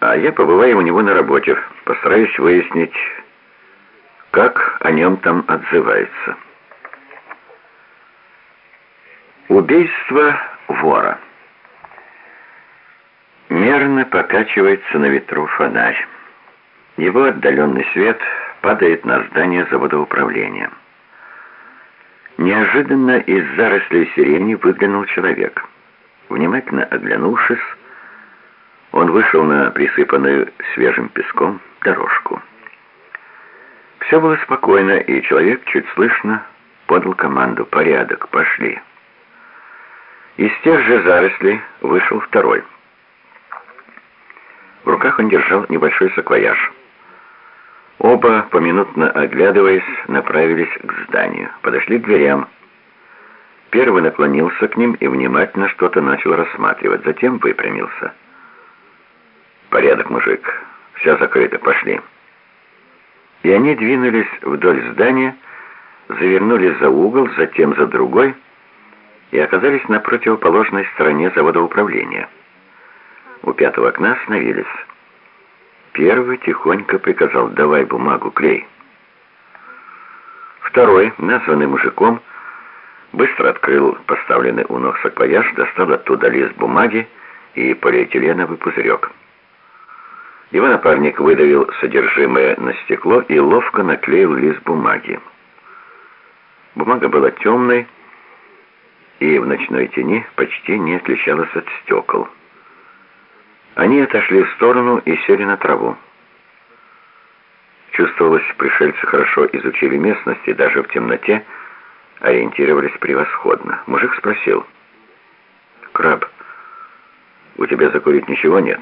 А я побываю у него на работе, постараюсь выяснить, как о нем там отзывается. Убийство вора. Мерно покачивается на ветру фонарь. Его отдаленный свет падает на здание завода управления. Неожиданно из зарослей сирени выглянул человек. Внимательно оглянувшись, он вышел на присыпанную свежим песком дорожку. Все было спокойно, и человек чуть слышно подал команду «Порядок, пошли». Из тех же зарослей вышел второй. В руках он держал небольшой саквояж. Оба, поминутно оглядываясь, направились к зданию. Подошли к дверям. Первый наклонился к ним и внимательно что-то начал рассматривать. Затем выпрямился. «Порядок, мужик. Все закрыто. Пошли». И они двинулись вдоль здания, завернули за угол, затем за другой, и оказались на противоположной стороне завода управления. У пятого окна остановились. Первый тихонько приказал «давай бумагу, клей». Второй, названный мужиком, быстро открыл поставленный у ног саквояж, достал оттуда лист бумаги и полиэтиленовый пузырек. Его напарник выдавил содержимое на стекло и ловко наклеил лист бумаги. Бумага была темной и в ночной тени почти не отличалась от стекол. Они отошли в сторону и сели на траву. Чувствовалось, пришельцы хорошо изучили местность и даже в темноте ориентировались превосходно. Мужик спросил. «Краб, у тебя закурить ничего нет?»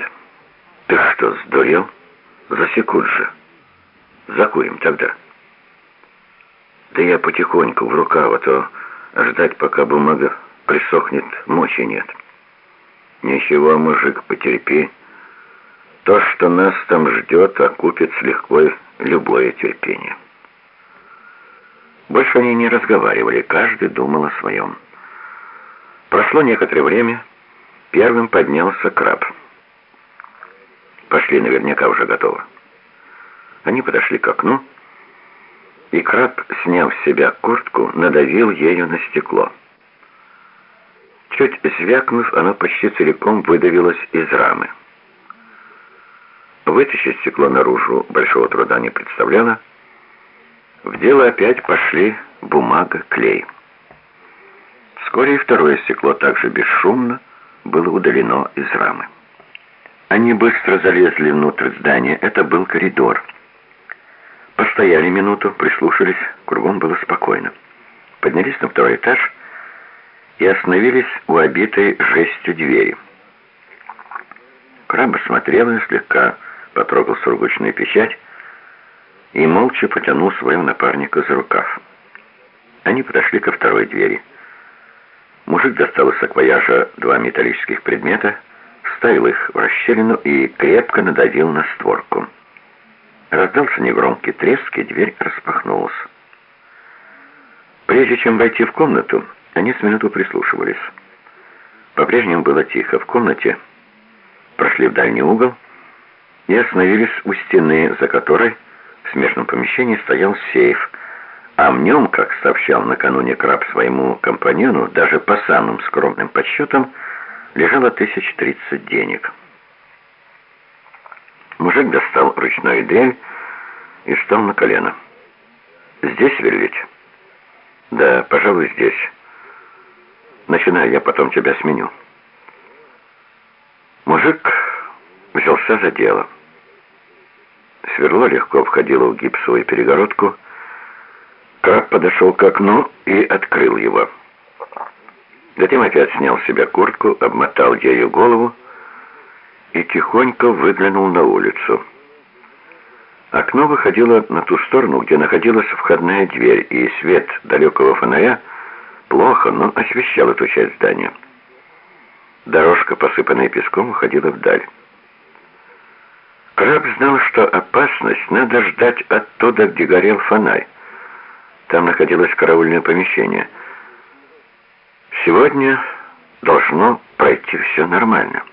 «Ты что, сдурел? Засекут же. Закурим тогда». «Да я потихоньку в рукав, а то ждать, пока бумага присохнет, мочи нет». «Ничего, мужик, потерпи. То, что нас там ждет, окупит с легкой любое терпение». Больше они не разговаривали, каждый думал о своем. Прошло некоторое время, первым поднялся краб. Пошли, наверняка уже готово. Они подошли к окну, и краб, сняв с себя куртку, надавил ею на стекло. Чуть звякнув, оно почти целиком выдавилось из рамы. Вытащить стекло наружу большого труда не представляло. В дело опять пошли бумага, клей. Вскоре и второе стекло также бесшумно было удалено из рамы. Они быстро залезли внутрь здания. Это был коридор. Постояли минуту, прислушались. Кругом было спокойно. Поднялись на второй этаж и остановились у обитой жестью двери. Краб осмотрел и слегка потрогал сургучную печать и молча потянул своего напарника за рукав. Они подошли ко второй двери. Мужик достал из саквояжа два металлических предмета, вставил их в расщелину и крепко надавил на створку. Раздался негромкий треск, и дверь распахнулась. Прежде чем войти в комнату, они с минуту прислушивались. По-прежнему было тихо. В комнате прошли в дальний угол и остановились у стены, за которой в смежном помещении стоял сейф, а в нем, как сообщал накануне краб своему компаньону, даже по самым скромным подсчетам, лежало тысяч тридцать денег. Мужик достал ручной дрель и встал на колено. «Здесь сверлить?» «Да, пожалуй, здесь». Начинай, я потом тебя сменю. Мужик взялся за дело. Сверло легко входило в гипсовую перегородку. Краб подошел к окну и открыл его. Затем опять снял с себя куртку, обмотал ею голову и тихонько выглянул на улицу. Окно выходило на ту сторону, где находилась входная дверь, и свет далекого фонаря плохо, но освещал эту часть здания. Дорожка, посыпанная песком, уходила вдаль. Краб знал, что опасность надо ждать оттуда, где горел фонарь. Там находилось караульное помещение. Сегодня должно пройти все нормально.